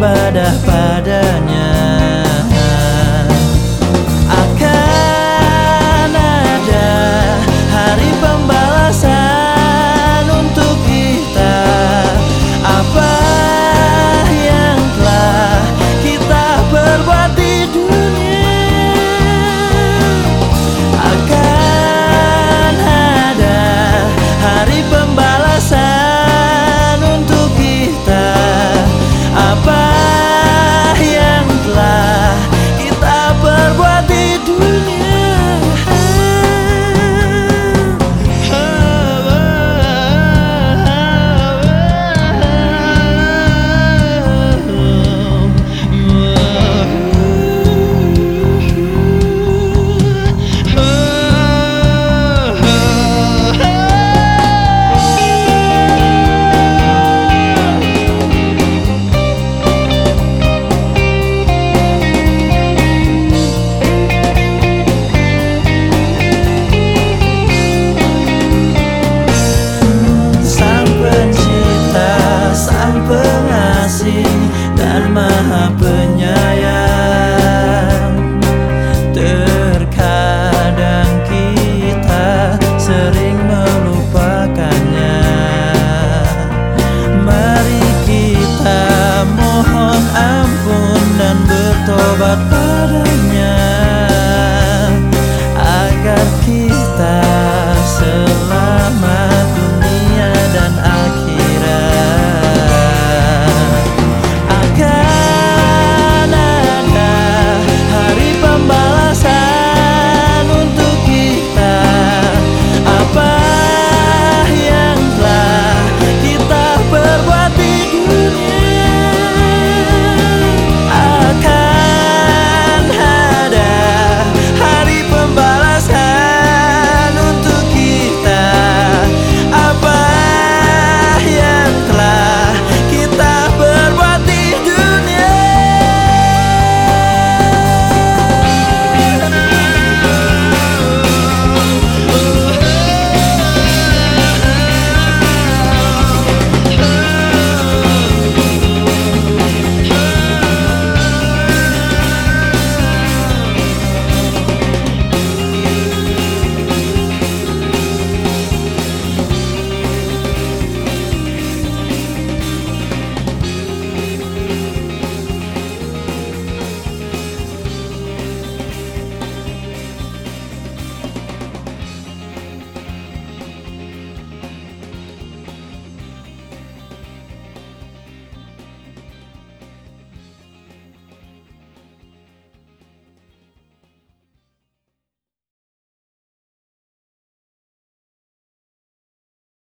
ibadah